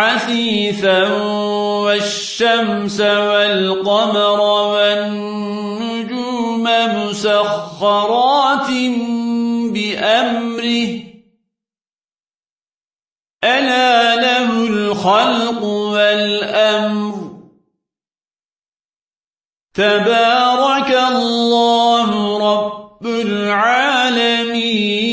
حثيثا والشمس والقمر والنجوم مسخرات بأمره. ألا له الخلق والأمر. تبارك الله رب العالمين.